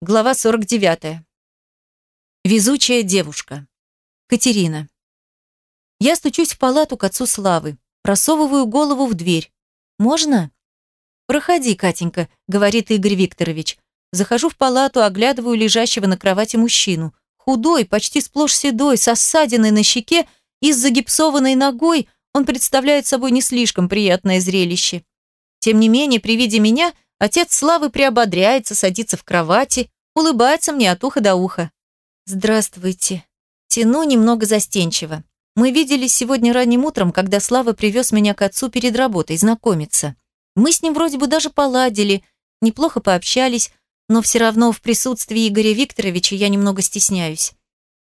Глава 49. Везучая девушка. Катерина. Я стучусь в палату к отцу Славы. Просовываю голову в дверь. «Можно?» «Проходи, Катенька», — говорит Игорь Викторович. Захожу в палату, оглядываю лежащего на кровати мужчину. Худой, почти сплошь седой, с осадиной на щеке и с загипсованной ногой, он представляет собой не слишком приятное зрелище. Тем не менее, при виде меня – Отец Славы приободряется, садится в кровати, улыбается мне от уха до уха. «Здравствуйте». Тяну немного застенчиво. Мы виделись сегодня ранним утром, когда Слава привез меня к отцу перед работой знакомиться. Мы с ним вроде бы даже поладили, неплохо пообщались, но все равно в присутствии Игоря Викторовича я немного стесняюсь.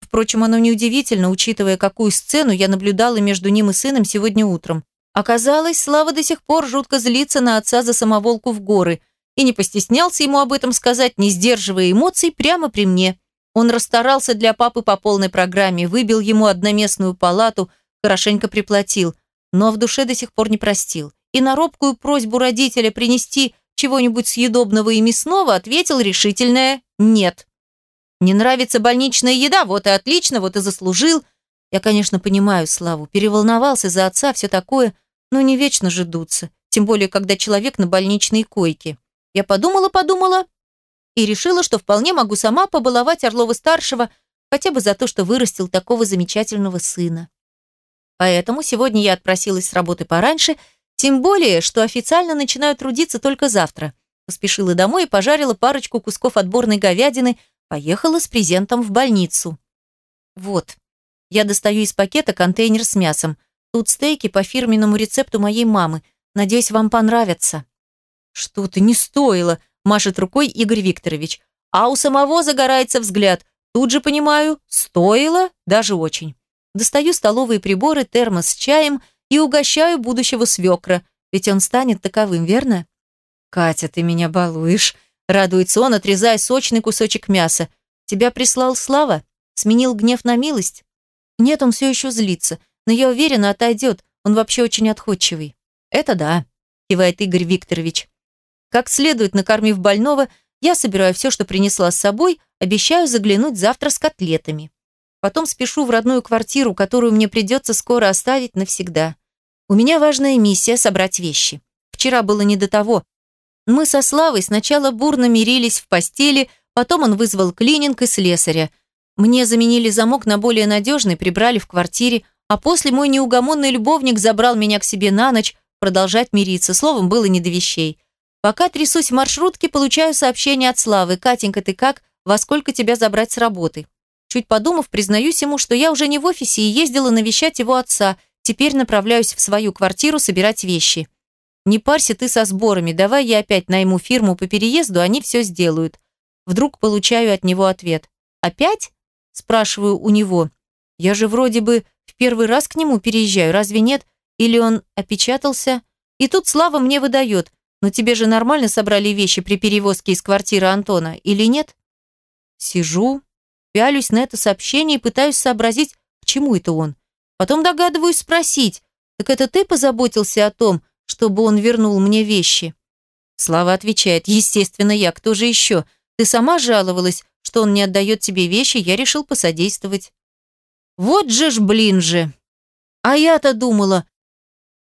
Впрочем, оно неудивительно, учитывая, какую сцену я наблюдала между ним и сыном сегодня утром. Оказалось, Слава до сих пор жутко злится на отца за самоволку в горы и не постеснялся ему об этом сказать, не сдерживая эмоций, прямо при мне. Он расстарался для папы по полной программе, выбил ему одноместную палату, хорошенько приплатил, но в душе до сих пор не простил. И на робкую просьбу родителя принести чего-нибудь съедобного и мясного ответил решительное «нет». Не нравится больничная еда, вот и отлично, вот и заслужил. Я, конечно, понимаю Славу, переволновался за отца, все такое, но не вечно же дуться, тем более, когда человек на больничной койке. Я подумала-подумала и решила, что вполне могу сама побаловать Орлова-старшего хотя бы за то, что вырастил такого замечательного сына. Поэтому сегодня я отпросилась с работы пораньше, тем более, что официально начинаю трудиться только завтра. Поспешила домой и пожарила парочку кусков отборной говядины, поехала с презентом в больницу. Вот. Я достаю из пакета контейнер с мясом. Тут стейки по фирменному рецепту моей мамы. Надеюсь, вам понравятся. Что-то не стоило, машет рукой Игорь Викторович. А у самого загорается взгляд. Тут же понимаю, стоило даже очень. Достаю столовые приборы, термос с чаем и угощаю будущего свекра, ведь он станет таковым, верно? Катя, ты меня балуешь. Радуется он, отрезая сочный кусочек мяса. Тебя прислал Слава? Сменил гнев на милость? Нет, он все еще злится но я уверена, отойдет. Он вообще очень отходчивый. Это да, кивает Игорь Викторович. Как следует накормив больного, я собираю все, что принесла с собой, обещаю заглянуть завтра с котлетами. Потом спешу в родную квартиру, которую мне придется скоро оставить навсегда. У меня важная миссия – собрать вещи. Вчера было не до того. Мы со Славой сначала бурно мирились в постели, потом он вызвал клининг и слесаря. Мне заменили замок на более надежный, прибрали в квартире, а после мой неугомонный любовник забрал меня к себе на ночь, продолжать мириться. Словом, было не до вещей. Пока трясусь в маршрутке, получаю сообщение от Славы. «Катенька, ты как? Во сколько тебя забрать с работы?» Чуть подумав, признаюсь ему, что я уже не в офисе и ездила навещать его отца. Теперь направляюсь в свою квартиру собирать вещи. «Не парься ты со сборами, давай я опять найму фирму по переезду, они все сделают». Вдруг получаю от него ответ. «Опять?» – спрашиваю у него. «Я же вроде бы в первый раз к нему переезжаю, разве нет? Или он опечатался? И тут Слава мне выдает. Но тебе же нормально собрали вещи при перевозке из квартиры Антона, или нет? Сижу, пялюсь на это сообщение и пытаюсь сообразить, к чему это он. Потом догадываюсь спросить, так это ты позаботился о том, чтобы он вернул мне вещи? Слава отвечает, естественно, я, кто же еще? Ты сама жаловалась, что он не отдает тебе вещи, я решил посодействовать. Вот же ж, блин же. А я-то думала,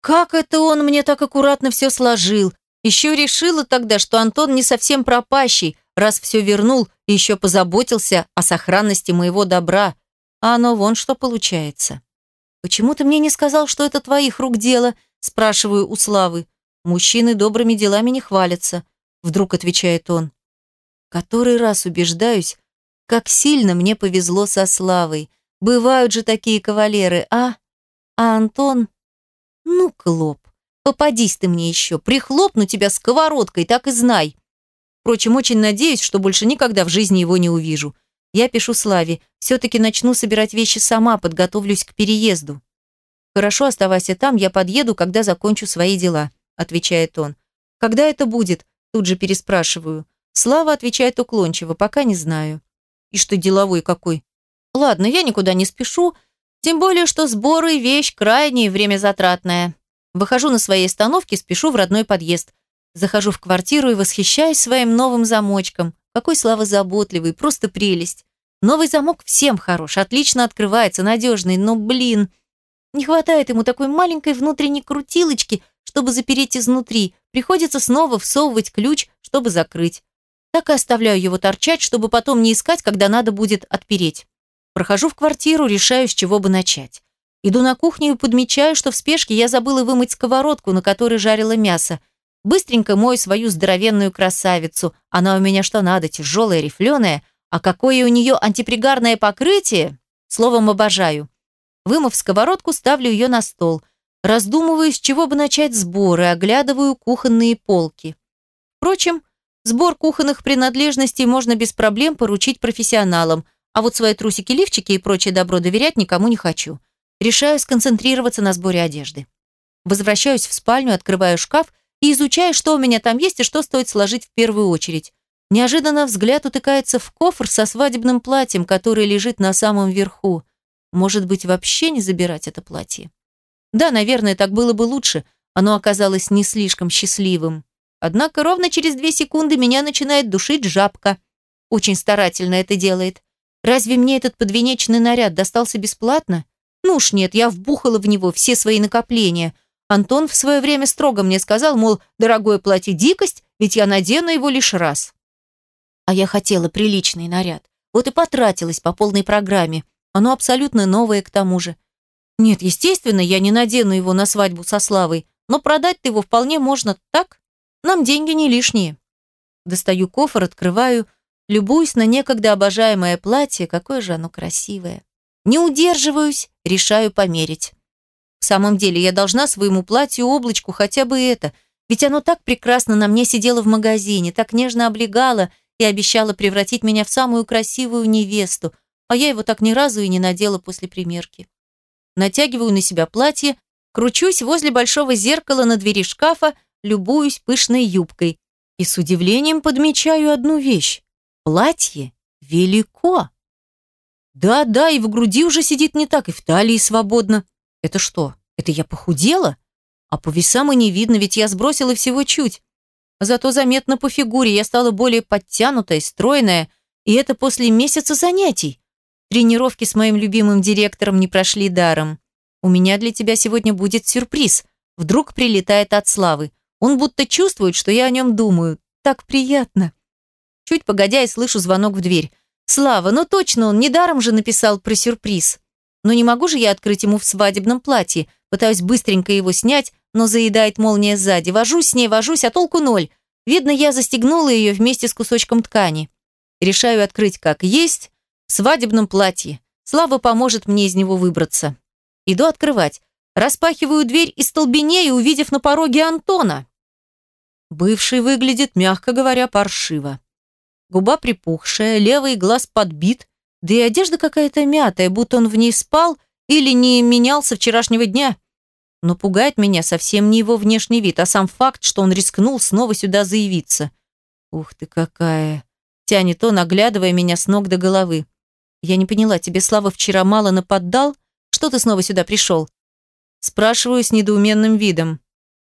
как это он мне так аккуратно все сложил. Еще решила тогда, что Антон не совсем пропащий, раз все вернул и еще позаботился о сохранности моего добра. А оно вон что получается. «Почему ты мне не сказал, что это твоих рук дело?» спрашиваю у Славы. «Мужчины добрыми делами не хвалятся», вдруг отвечает он. Который раз убеждаюсь, как сильно мне повезло со Славой. Бывают же такие кавалеры, а? А Антон? Ну, клоп, попадись ты мне еще, прихлопну тебя сковородкой, так и знай. Впрочем, очень надеюсь, что больше никогда в жизни его не увижу. Я пишу Славе, все-таки начну собирать вещи сама, подготовлюсь к переезду. Хорошо, оставайся там, я подъеду, когда закончу свои дела, отвечает он. Когда это будет? Тут же переспрашиваю. Слава отвечает уклончиво, пока не знаю. И что деловой какой? Ладно, я никуда не спешу, тем более, что сборы – вещь крайне время затратная. Выхожу на своей остановке, спешу в родной подъезд. Захожу в квартиру и восхищаюсь своим новым замочком. Какой Слава заботливый, просто прелесть. Новый замок всем хорош, отлично открывается, надежный, но, блин, не хватает ему такой маленькой внутренней крутилочки, чтобы запереть изнутри. Приходится снова всовывать ключ, чтобы закрыть. Так и оставляю его торчать, чтобы потом не искать, когда надо будет отпереть. Прохожу в квартиру, решаю, с чего бы начать. Иду на кухню и подмечаю, что в спешке я забыла вымыть сковородку, на которой жарила мясо. Быстренько мою свою здоровенную красавицу. Она у меня что надо, тяжелая, рифленая. А какое у нее антипригарное покрытие! Словом, обожаю. Вымыв сковородку, ставлю ее на стол. Раздумываю, с чего бы начать сборы, оглядываю кухонные полки. Впрочем, сбор кухонных принадлежностей можно без проблем поручить профессионалам, а вот свои трусики-лифчики и прочее добро доверять никому не хочу. Решаю сконцентрироваться на сборе одежды. Возвращаюсь в спальню, открываю шкаф и изучаю, что у меня там есть и что стоит сложить в первую очередь. Неожиданно взгляд утыкается в кофр со свадебным платьем, который лежит на самом верху. Может быть, вообще не забирать это платье? Да, наверное, так было бы лучше. Оно оказалось не слишком счастливым. Однако ровно через две секунды меня начинает душить жабка. Очень старательно это делает. Разве мне этот подвенечный наряд достался бесплатно? Ну уж нет, я вбухала в него все свои накопления. Антон в свое время строго мне сказал, мол, дорогое платье дикость, ведь я надену его лишь раз. А я хотела приличный наряд. Вот и потратилась по полной программе. Оно абсолютно новое к тому же. Нет, естественно, я не надену его на свадьбу со Славой, но продать-то его вполне можно так. Нам деньги не лишние. Достаю кофр, открываю, любуюсь на некогда обожаемое платье, какое же оно красивое. Не удерживаюсь, решаю померить. В самом деле, я должна своему платью облачку хотя бы это, ведь оно так прекрасно на мне сидело в магазине, так нежно облегало и обещало превратить меня в самую красивую невесту, а я его так ни разу и не надела после примерки. Натягиваю на себя платье, кручусь возле большого зеркала на двери шкафа, любуюсь пышной юбкой и с удивлением подмечаю одну вещь. Платье велико. Да-да, и в груди уже сидит не так, и в талии свободно. Это что, это я похудела? А по весам и не видно, ведь я сбросила всего чуть. Зато заметно по фигуре я стала более подтянутая, стройная, и это после месяца занятий. Тренировки с моим любимым директором не прошли даром. У меня для тебя сегодня будет сюрприз. Вдруг прилетает от Славы. Он будто чувствует, что я о нем думаю. Так приятно. Чуть погодя, и слышу звонок в дверь. Слава, ну точно он недаром же написал про сюрприз. Но не могу же я открыть ему в свадебном платье. Пытаюсь быстренько его снять, но заедает молния сзади. Вожусь с ней, вожусь, а толку ноль. Видно, я застегнула ее вместе с кусочком ткани. Решаю открыть как есть, в свадебном платье. Слава поможет мне из него выбраться. Иду открывать. Распахиваю дверь и столбенею, увидев на пороге Антона. Бывший выглядит, мягко говоря, паршиво. Губа припухшая, левый глаз подбит, да и одежда какая-то мятая, будто он в ней спал или не менялся вчерашнего дня. Но пугает меня совсем не его внешний вид, а сам факт, что он рискнул снова сюда заявиться. Ух ты какая! Тянет он, оглядывая меня с ног до головы. Я не поняла, тебе Слава вчера мало наподдал? Что ты снова сюда пришел? Спрашиваю с недоуменным видом.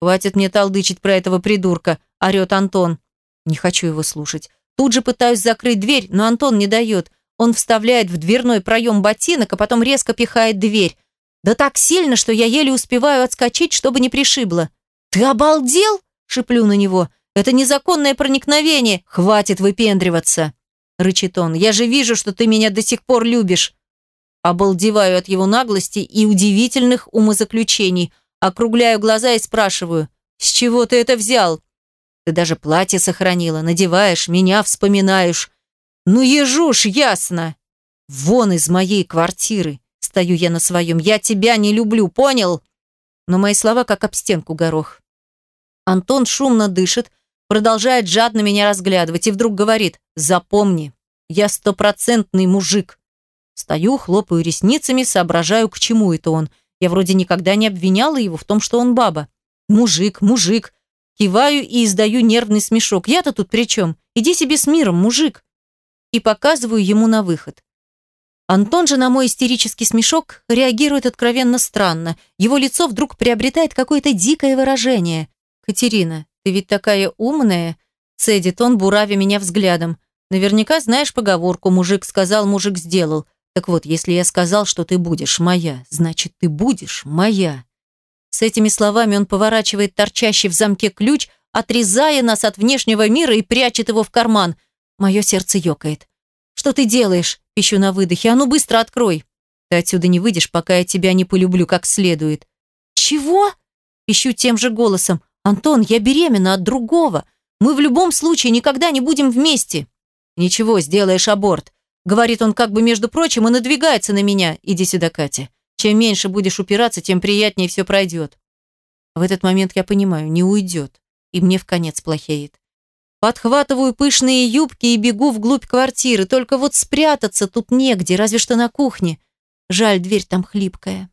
Хватит мне толдычить про этого придурка, орет Антон. Не хочу его слушать. Тут же пытаюсь закрыть дверь, но Антон не дает. Он вставляет в дверной проем ботинок, а потом резко пихает дверь. Да так сильно, что я еле успеваю отскочить, чтобы не пришибло. «Ты обалдел?» – шиплю на него. «Это незаконное проникновение. Хватит выпендриваться!» рычит он. «Я же вижу, что ты меня до сих пор любишь!» Обалдеваю от его наглости и удивительных умозаключений. Округляю глаза и спрашиваю, «С чего ты это взял?» «Ты даже платье сохранила, надеваешь, меня вспоминаешь». «Ну, ежуш, ясно!» «Вон из моей квартиры!» Стою я на своем. «Я тебя не люблю, понял?» Но мои слова как об стенку горох. Антон шумно дышит, продолжает жадно меня разглядывать и вдруг говорит «Запомни, я стопроцентный мужик». Стою, хлопаю ресницами, соображаю, к чему это он. Я вроде никогда не обвиняла его в том, что он баба. Мужик, мужик. Киваю и издаю нервный смешок. Я-то тут при чем? Иди себе с миром, мужик. И показываю ему на выход. Антон же на мой истерический смешок реагирует откровенно странно. Его лицо вдруг приобретает какое-то дикое выражение. «Катерина, ты ведь такая умная!» Цедит он, буравя меня взглядом. Наверняка знаешь поговорку «мужик сказал, мужик сделал». Так вот, если я сказал, что ты будешь моя, значит, ты будешь моя. С этими словами он поворачивает торчащий в замке ключ, отрезая нас от внешнего мира и прячет его в карман. Мое сердце ёкает. «Что ты делаешь?» – пищу на выдохе. «А ну быстро открой!» «Ты отсюда не выйдешь, пока я тебя не полюблю как следует». «Чего?» – пищу тем же голосом. «Антон, я беременна от другого. Мы в любом случае никогда не будем вместе». «Ничего, сделаешь аборт», – говорит он как бы между прочим и надвигается на меня. «Иди сюда, Катя. Чем меньше будешь упираться, тем приятнее все пройдет». В этот момент я понимаю, не уйдет, и мне в конец плохеет. Подхватываю пышные юбки и бегу вглубь квартиры, только вот спрятаться тут негде, разве что на кухне. Жаль, дверь там хлипкая.